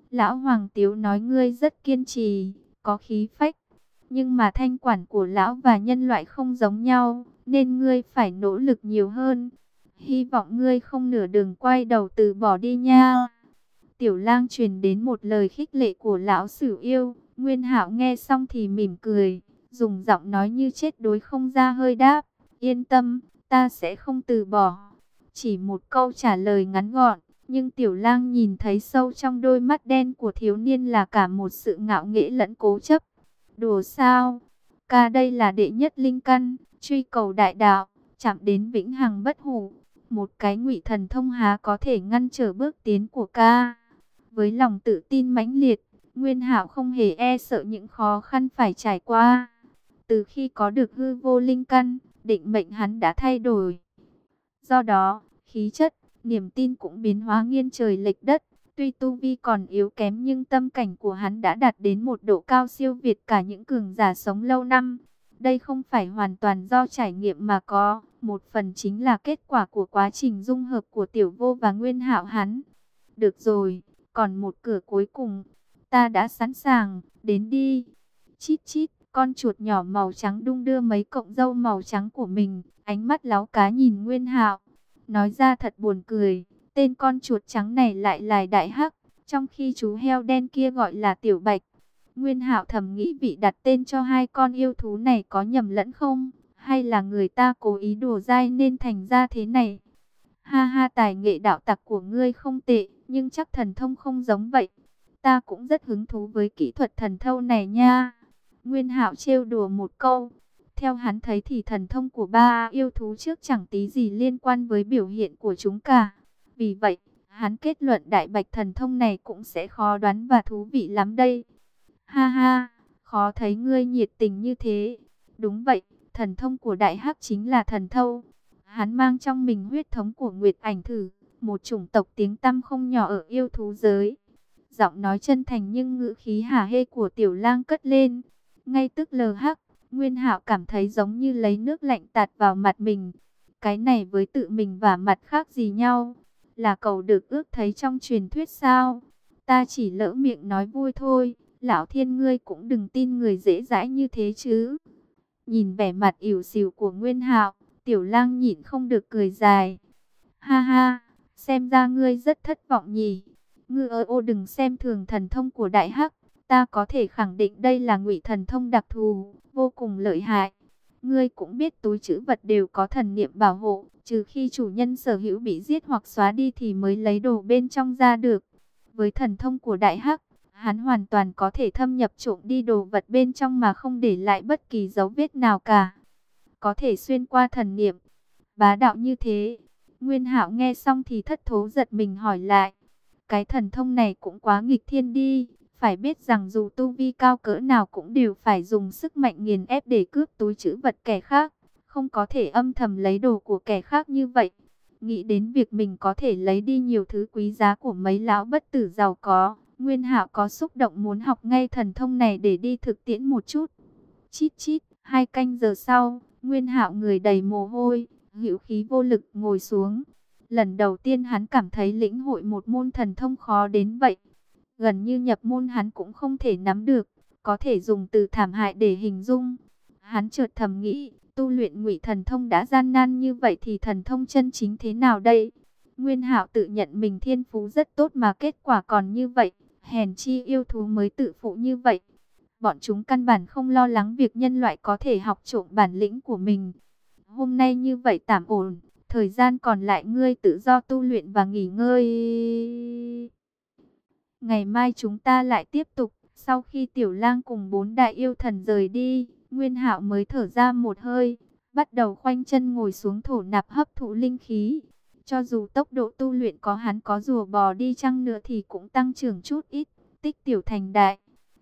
Lão Hoàng Tiếu nói ngươi rất kiên trì, có khí phách, nhưng mà thanh quản của lão và nhân loại không giống nhau, nên ngươi phải nỗ lực nhiều hơn. Hy vọng ngươi không nửa đường quay đầu từ bỏ đi nha. Tiểu lang truyền đến một lời khích lệ của lão sử yêu, Nguyên hạo nghe xong thì mỉm cười dùng giọng nói như chết đối không ra hơi đáp, yên tâm, ta sẽ không từ bỏ. Chỉ một câu trả lời ngắn gọn, nhưng tiểu lang nhìn thấy sâu trong đôi mắt đen của thiếu niên là cả một sự ngạo nghễ lẫn cố chấp. Đùa sao? Ca đây là đệ nhất linh căn, truy cầu đại đạo, chạm đến vĩnh hằng bất hủ. Một cái ngụy thần thông há có thể ngăn trở bước tiến của ca. Với lòng tự tin mãnh liệt, Nguyên Hạo không hề e sợ những khó khăn phải trải qua. Từ khi có được hư vô linh căn, định mệnh hắn đã thay đổi. Do đó, khí chất, niềm tin cũng biến hóa nghiêng trời lệch đất. Tuy tu vi còn yếu kém nhưng tâm cảnh của hắn đã đạt đến một độ cao siêu việt cả những cường giả sống lâu năm. Đây không phải hoàn toàn do trải nghiệm mà có, một phần chính là kết quả của quá trình dung hợp của tiểu vô và nguyên hạo hắn. Được rồi, còn một cửa cuối cùng, ta đã sẵn sàng, đến đi. Chít chít, con chuột nhỏ màu trắng đung đưa mấy cọng râu màu trắng của mình, ánh mắt láo cá nhìn nguyên hạo. Nói ra thật buồn cười, tên con chuột trắng này lại là đại hắc, trong khi chú heo đen kia gọi là tiểu bạch. Nguyên hạo thầm nghĩ vị đặt tên cho hai con yêu thú này có nhầm lẫn không? Hay là người ta cố ý đùa dai nên thành ra thế này? Ha ha tài nghệ đạo tặc của ngươi không tệ, nhưng chắc thần thông không giống vậy. Ta cũng rất hứng thú với kỹ thuật thần thâu này nha. Nguyên hạo trêu đùa một câu. Theo hắn thấy thì thần thông của ba yêu thú trước chẳng tí gì liên quan với biểu hiện của chúng cả. Vì vậy, hắn kết luận đại bạch thần thông này cũng sẽ khó đoán và thú vị lắm đây. Ha ha, khó thấy ngươi nhiệt tình như thế. Đúng vậy, thần thông của đại hắc chính là thần thâu. Hắn mang trong mình huyết thống của Nguyệt Ảnh Thử, một chủng tộc tiếng tăm không nhỏ ở yêu thú giới. Giọng nói chân thành nhưng ngữ khí hả hê của tiểu lang cất lên. Ngay tức lờ hắc, Nguyên Hạo cảm thấy giống như lấy nước lạnh tạt vào mặt mình. Cái này với tự mình và mặt khác gì nhau? Là cầu được ước thấy trong truyền thuyết sao? Ta chỉ lỡ miệng nói vui thôi. Lão thiên ngươi cũng đừng tin người dễ dãi như thế chứ. Nhìn vẻ mặt ỉu xìu của Nguyên Hạo, Tiểu Lang nhịn không được cười dài. Ha ha, xem ra ngươi rất thất vọng nhỉ. Ngư ơ ô đừng xem thường thần thông của Đại Hắc, ta có thể khẳng định đây là ngụy thần thông đặc thù, vô cùng lợi hại. Ngươi cũng biết túi chữ vật đều có thần niệm bảo hộ, trừ khi chủ nhân sở hữu bị giết hoặc xóa đi thì mới lấy đồ bên trong ra được. Với thần thông của Đại Hắc, hắn hoàn toàn có thể thâm nhập trộm đi đồ vật bên trong mà không để lại bất kỳ dấu vết nào cả. Có thể xuyên qua thần niệm, bá đạo như thế. Nguyên Hạo nghe xong thì thất thố giật mình hỏi lại, cái thần thông này cũng quá nghịch thiên đi, phải biết rằng dù tu vi cao cỡ nào cũng đều phải dùng sức mạnh nghiền ép để cướp túi chữ vật kẻ khác, không có thể âm thầm lấy đồ của kẻ khác như vậy. Nghĩ đến việc mình có thể lấy đi nhiều thứ quý giá của mấy lão bất tử giàu có, Nguyên Hạo có xúc động muốn học ngay thần thông này để đi thực tiễn một chút. Chít chít, hai canh giờ sau, Nguyên Hạo người đầy mồ hôi, hữu khí vô lực ngồi xuống. Lần đầu tiên hắn cảm thấy lĩnh hội một môn thần thông khó đến vậy. Gần như nhập môn hắn cũng không thể nắm được, có thể dùng từ thảm hại để hình dung. Hắn chợt thầm nghĩ, tu luyện ngụy thần thông đã gian nan như vậy thì thần thông chân chính thế nào đây? Nguyên Hạo tự nhận mình thiên phú rất tốt mà kết quả còn như vậy, hèn chi yêu thú mới tự phụ như vậy. Bọn chúng căn bản không lo lắng việc nhân loại có thể học trộm bản lĩnh của mình. Hôm nay như vậy tạm ổn, thời gian còn lại ngươi tự do tu luyện và nghỉ ngơi. Ngày mai chúng ta lại tiếp tục, sau khi tiểu lang cùng bốn đại yêu thần rời đi, Nguyên Hạo mới thở ra một hơi, bắt đầu khoanh chân ngồi xuống thổ nạp hấp thụ linh khí. Cho dù tốc độ tu luyện có hắn có rùa bò đi chăng nữa thì cũng tăng trưởng chút ít, tích tiểu thành đại.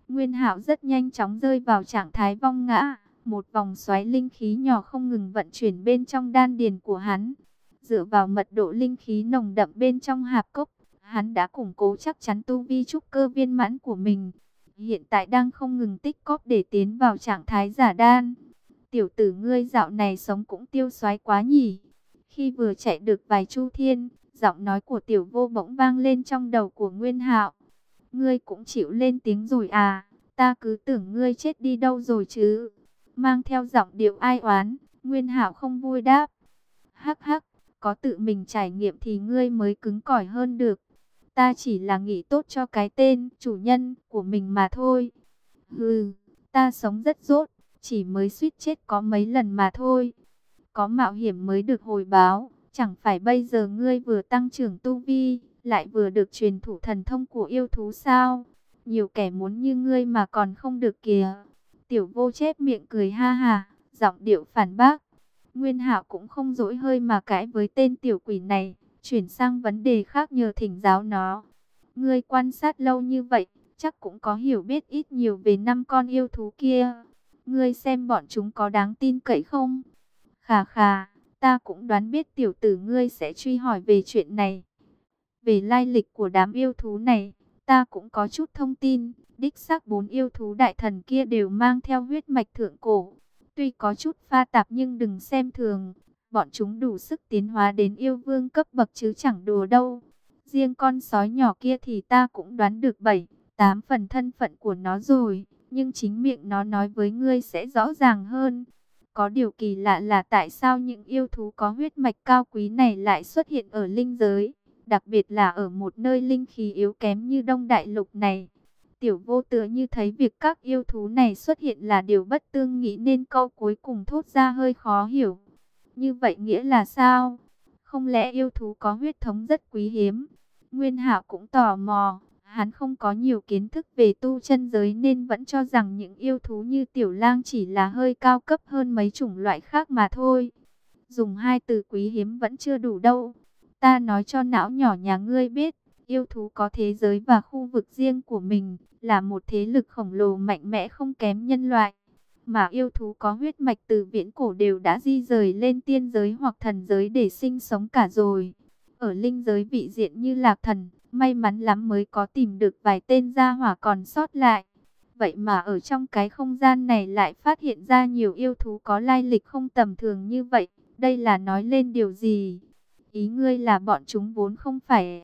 Nguyên Hạo rất nhanh chóng rơi vào trạng thái vong ngã, một vòng xoáy linh khí nhỏ không ngừng vận chuyển bên trong đan điền của hắn. Dựa vào mật độ linh khí nồng đậm bên trong hạp cốc, hắn đã củng cố chắc chắn tu vi trúc cơ viên mãn của mình. Hiện tại đang không ngừng tích cóp để tiến vào trạng thái giả đan. Tiểu tử ngươi dạo này sống cũng tiêu xoái quá nhỉ. Khi vừa chạy được vài chu thiên, giọng nói của tiểu vô bỗng vang lên trong đầu của Nguyên Hạo. Ngươi cũng chịu lên tiếng rồi à, ta cứ tưởng ngươi chết đi đâu rồi chứ. Mang theo giọng điệu ai oán, Nguyên Hạo không vui đáp. Hắc hắc, có tự mình trải nghiệm thì ngươi mới cứng cỏi hơn được. Ta chỉ là nghĩ tốt cho cái tên chủ nhân của mình mà thôi. Hừ, ta sống rất rốt, chỉ mới suýt chết có mấy lần mà thôi có mạo hiểm mới được hồi báo. Chẳng phải bây giờ ngươi vừa tăng trưởng tu vi, lại vừa được truyền thủ thần thông của yêu thú sao? Nhiều kẻ muốn như ngươi mà còn không được kìa. Tiểu vô chép miệng cười ha ha, giọng điệu phản bác. Nguyên hạo cũng không dỗi hơi mà cãi với tên tiểu quỷ này, chuyển sang vấn đề khác nhờ thỉnh giáo nó. Ngươi quan sát lâu như vậy, chắc cũng có hiểu biết ít nhiều về năm con yêu thú kia. Ngươi xem bọn chúng có đáng tin cậy không? Khà khà, ta cũng đoán biết tiểu tử ngươi sẽ truy hỏi về chuyện này. Về lai lịch của đám yêu thú này, ta cũng có chút thông tin. Đích xác bốn yêu thú đại thần kia đều mang theo huyết mạch thượng cổ. Tuy có chút pha tạp nhưng đừng xem thường. Bọn chúng đủ sức tiến hóa đến yêu vương cấp bậc chứ chẳng đùa đâu. Riêng con sói nhỏ kia thì ta cũng đoán được bảy, tám phần thân phận của nó rồi. Nhưng chính miệng nó nói với ngươi sẽ rõ ràng hơn. Có điều kỳ lạ là tại sao những yêu thú có huyết mạch cao quý này lại xuất hiện ở linh giới. Đặc biệt là ở một nơi linh khí yếu kém như Đông Đại Lục này. Tiểu vô tựa như thấy việc các yêu thú này xuất hiện là điều bất tương nghĩ nên câu cuối cùng thốt ra hơi khó hiểu. Như vậy nghĩa là sao? Không lẽ yêu thú có huyết thống rất quý hiếm? Nguyên Hạo cũng tò mò, hắn không có nhiều kiến thức về tu chân giới nên vẫn cho rằng những yêu thú như tiểu lang chỉ là hơi cao cấp hơn mấy chủng loại khác mà thôi. Dùng hai từ quý hiếm vẫn chưa đủ đâu. Ta nói cho não nhỏ nhà ngươi biết, yêu thú có thế giới và khu vực riêng của mình, là một thế lực khổng lồ mạnh mẽ không kém nhân loại. Mà yêu thú có huyết mạch từ viễn cổ đều đã di rời lên tiên giới hoặc thần giới để sinh sống cả rồi. Ở linh giới vị diện như lạc thần, may mắn lắm mới có tìm được vài tên gia hỏa còn sót lại. Vậy mà ở trong cái không gian này lại phát hiện ra nhiều yêu thú có lai lịch không tầm thường như vậy. Đây là nói lên điều gì? Ý ngươi là bọn chúng vốn không phải...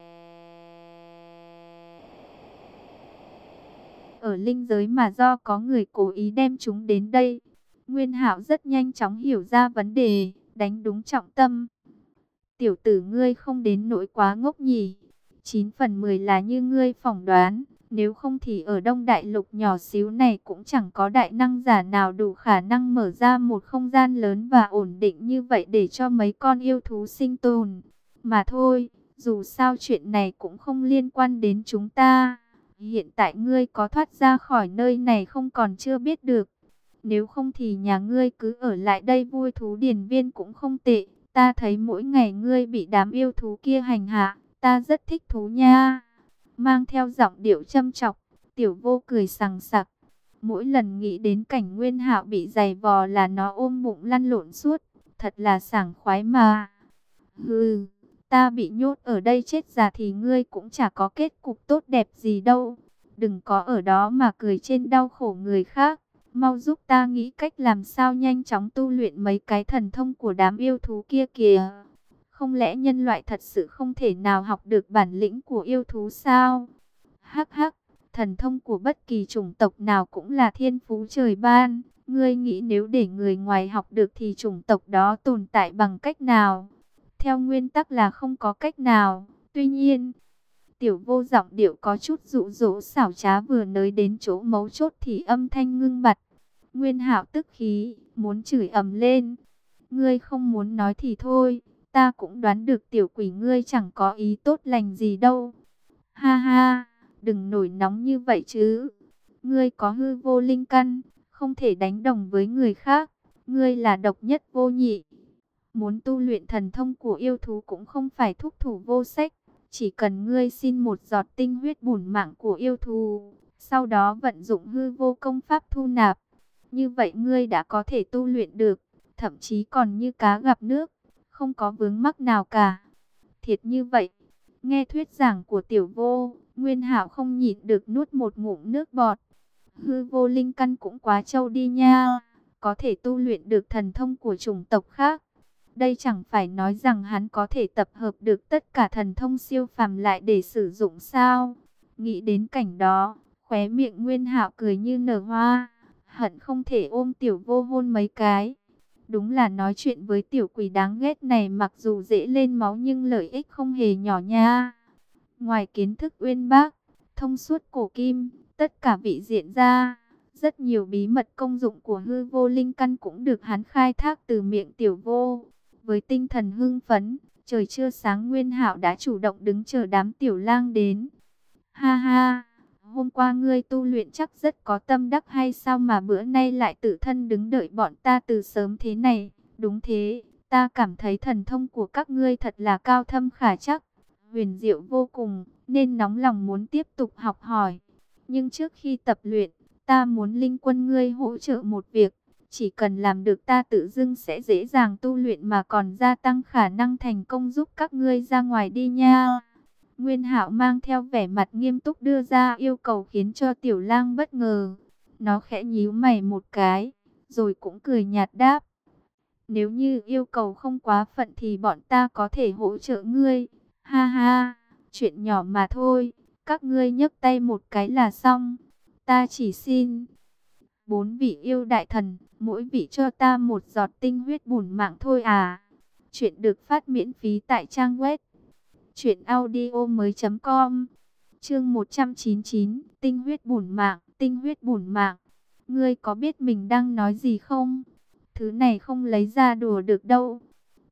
Ở linh giới mà do có người cố ý đem chúng đến đây. Nguyên Hạo rất nhanh chóng hiểu ra vấn đề, đánh đúng trọng tâm. Tiểu tử ngươi không đến nỗi quá ngốc nhỉ. 9 phần 10 là như ngươi phỏng đoán. Nếu không thì ở Đông Đại Lục nhỏ xíu này cũng chẳng có đại năng giả nào đủ khả năng mở ra một không gian lớn và ổn định như vậy để cho mấy con yêu thú sinh tồn. Mà thôi, dù sao chuyện này cũng không liên quan đến chúng ta. Hiện tại ngươi có thoát ra khỏi nơi này không còn chưa biết được. Nếu không thì nhà ngươi cứ ở lại đây vui thú điền viên cũng không tệ. Ta thấy mỗi ngày ngươi bị đám yêu thú kia hành hạ, ta rất thích thú nha. Mang theo giọng điệu châm chọc, tiểu vô cười sằng sặc. Mỗi lần nghĩ đến cảnh nguyên hạo bị giày vò là nó ôm bụng lăn lộn suốt, thật là sảng khoái mà. Hừ, ta bị nhốt ở đây chết già thì ngươi cũng chả có kết cục tốt đẹp gì đâu. Đừng có ở đó mà cười trên đau khổ người khác mau giúp ta nghĩ cách làm sao nhanh chóng tu luyện mấy cái thần thông của đám yêu thú kia kìa. Không lẽ nhân loại thật sự không thể nào học được bản lĩnh của yêu thú sao? Hắc hắc, thần thông của bất kỳ chủng tộc nào cũng là thiên phú trời ban. Ngươi nghĩ nếu để người ngoài học được thì chủng tộc đó tồn tại bằng cách nào? Theo nguyên tắc là không có cách nào. Tuy nhiên, tiểu vô giọng điệu có chút dụ dỗ xảo trá vừa nới đến chỗ mấu chốt thì âm thanh ngưng bặt. Nguyên hạo tức khí, muốn chửi ầm lên. Ngươi không muốn nói thì thôi, ta cũng đoán được tiểu quỷ ngươi chẳng có ý tốt lành gì đâu. Ha ha, đừng nổi nóng như vậy chứ. Ngươi có hư vô linh căn, không thể đánh đồng với người khác. Ngươi là độc nhất vô nhị. Muốn tu luyện thần thông của yêu thú cũng không phải thúc thủ vô sách. Chỉ cần ngươi xin một giọt tinh huyết bùn mạng của yêu thú, sau đó vận dụng hư vô công pháp thu nạp, như vậy ngươi đã có thể tu luyện được, thậm chí còn như cá gặp nước, không có vướng mắc nào cả. Thiệt như vậy, nghe thuyết giảng của tiểu vô, Nguyên Hạo không nhịn được nuốt một ngụm nước bọt. Hư vô linh căn cũng quá trâu đi nha, có thể tu luyện được thần thông của chủng tộc khác. Đây chẳng phải nói rằng hắn có thể tập hợp được tất cả thần thông siêu phàm lại để sử dụng sao? Nghĩ đến cảnh đó, khóe miệng Nguyên Hạo cười như nở hoa hận không thể ôm tiểu vô hôn mấy cái. Đúng là nói chuyện với tiểu quỷ đáng ghét này mặc dù dễ lên máu nhưng lợi ích không hề nhỏ nha. Ngoài kiến thức uyên bác, thông suốt cổ kim, tất cả vị diện ra, rất nhiều bí mật công dụng của hư vô linh căn cũng được hắn khai thác từ miệng tiểu vô. Với tinh thần hưng phấn, trời chưa sáng Nguyên Hạo đã chủ động đứng chờ đám tiểu lang đến. Ha ha! hôm qua ngươi tu luyện chắc rất có tâm đắc hay sao mà bữa nay lại tự thân đứng đợi bọn ta từ sớm thế này. Đúng thế, ta cảm thấy thần thông của các ngươi thật là cao thâm khả chắc, huyền diệu vô cùng, nên nóng lòng muốn tiếp tục học hỏi. Nhưng trước khi tập luyện, Ta muốn linh quân ngươi hỗ trợ một việc, chỉ cần làm được ta tự dưng sẽ dễ dàng tu luyện mà còn gia tăng khả năng thành công giúp các ngươi ra ngoài đi nha. Nguyên Hạo mang theo vẻ mặt nghiêm túc đưa ra yêu cầu khiến cho Tiểu Lang bất ngờ. Nó khẽ nhíu mày một cái, rồi cũng cười nhạt đáp. Nếu như yêu cầu không quá phận thì bọn ta có thể hỗ trợ ngươi. Ha ha, chuyện nhỏ mà thôi, các ngươi nhấc tay một cái là xong. Ta chỉ xin bốn vị yêu đại thần, mỗi vị cho ta một giọt tinh huyết bùn mạng thôi à. Chuyện được phát miễn phí tại trang web truyệnaudiomoi.com. Chương 199, tinh huyết bùn mạng, tinh huyết bùn mạng. Ngươi có biết mình đang nói gì không? Thứ này không lấy ra đùa được đâu.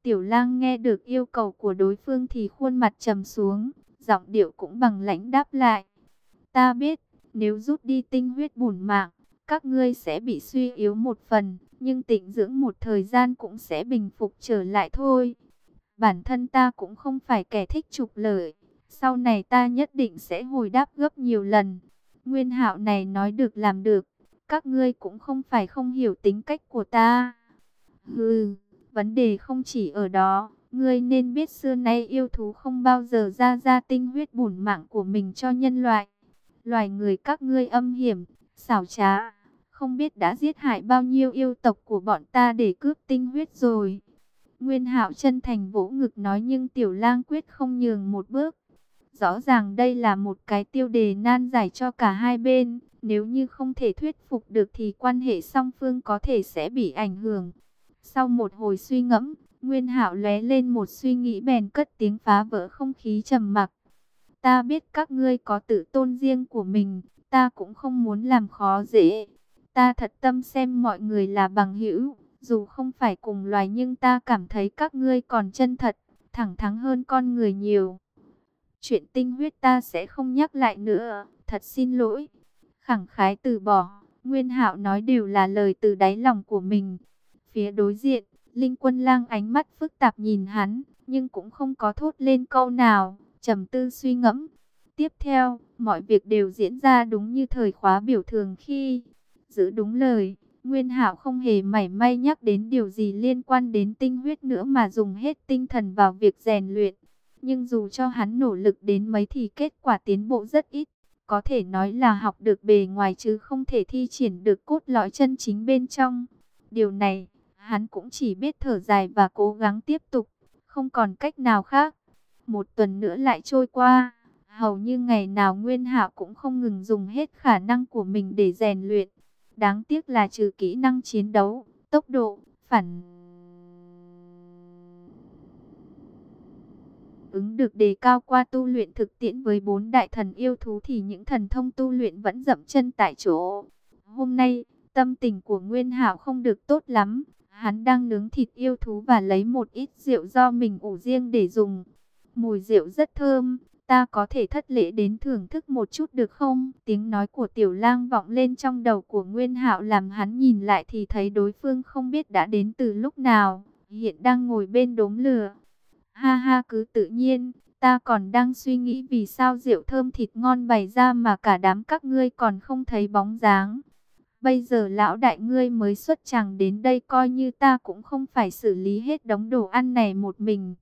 Tiểu Lang nghe được yêu cầu của đối phương thì khuôn mặt trầm xuống, giọng điệu cũng bằng lãnh đáp lại. Ta biết, nếu rút đi tinh huyết bùn mạng, các ngươi sẽ bị suy yếu một phần, nhưng tịnh dưỡng một thời gian cũng sẽ bình phục trở lại thôi. Bản thân ta cũng không phải kẻ thích trục lợi, sau này ta nhất định sẽ hồi đáp gấp nhiều lần. Nguyên hạo này nói được làm được, các ngươi cũng không phải không hiểu tính cách của ta. Hừ, vấn đề không chỉ ở đó, ngươi nên biết xưa nay yêu thú không bao giờ ra ra tinh huyết bổn mạng của mình cho nhân loại. Loài người các ngươi âm hiểm, xảo trá, không biết đã giết hại bao nhiêu yêu tộc của bọn ta để cướp tinh huyết rồi. Nguyên Hạo chân thành vỗ ngực nói nhưng Tiểu Lang quyết không nhường một bước. Rõ ràng đây là một cái tiêu đề nan giải cho cả hai bên, nếu như không thể thuyết phục được thì quan hệ song phương có thể sẽ bị ảnh hưởng. Sau một hồi suy ngẫm, Nguyên Hạo lóe lên một suy nghĩ bèn cất tiếng phá vỡ không khí trầm mặc. Ta biết các ngươi có tự tôn riêng của mình, ta cũng không muốn làm khó dễ. Ta thật tâm xem mọi người là bằng hữu, dù không phải cùng loài nhưng ta cảm thấy các ngươi còn chân thật, thẳng thắn hơn con người nhiều. Chuyện tinh huyết ta sẽ không nhắc lại nữa, thật xin lỗi. Khẳng khái từ bỏ, Nguyên Hạo nói đều là lời từ đáy lòng của mình. Phía đối diện, Linh Quân Lang ánh mắt phức tạp nhìn hắn, nhưng cũng không có thốt lên câu nào, trầm tư suy ngẫm. Tiếp theo, mọi việc đều diễn ra đúng như thời khóa biểu thường khi giữ đúng lời. Nguyên Hạo không hề mảy may nhắc đến điều gì liên quan đến tinh huyết nữa mà dùng hết tinh thần vào việc rèn luyện. Nhưng dù cho hắn nỗ lực đến mấy thì kết quả tiến bộ rất ít. Có thể nói là học được bề ngoài chứ không thể thi triển được cốt lõi chân chính bên trong. Điều này, hắn cũng chỉ biết thở dài và cố gắng tiếp tục, không còn cách nào khác. Một tuần nữa lại trôi qua, hầu như ngày nào Nguyên Hạo cũng không ngừng dùng hết khả năng của mình để rèn luyện. Đáng tiếc là trừ kỹ năng chiến đấu, tốc độ, phản ứng được đề cao qua tu luyện thực tiễn với bốn đại thần yêu thú thì những thần thông tu luyện vẫn dậm chân tại chỗ. Hôm nay, tâm tình của Nguyên Hạo không được tốt lắm, hắn đang nướng thịt yêu thú và lấy một ít rượu do mình ủ riêng để dùng. Mùi rượu rất thơm, ta có thể thất lễ đến thưởng thức một chút được không? Tiếng nói của tiểu lang vọng lên trong đầu của Nguyên Hạo làm hắn nhìn lại thì thấy đối phương không biết đã đến từ lúc nào, hiện đang ngồi bên đống lửa. Ha ha cứ tự nhiên, ta còn đang suy nghĩ vì sao rượu thơm thịt ngon bày ra mà cả đám các ngươi còn không thấy bóng dáng. Bây giờ lão đại ngươi mới xuất chàng đến đây coi như ta cũng không phải xử lý hết đống đồ ăn này một mình.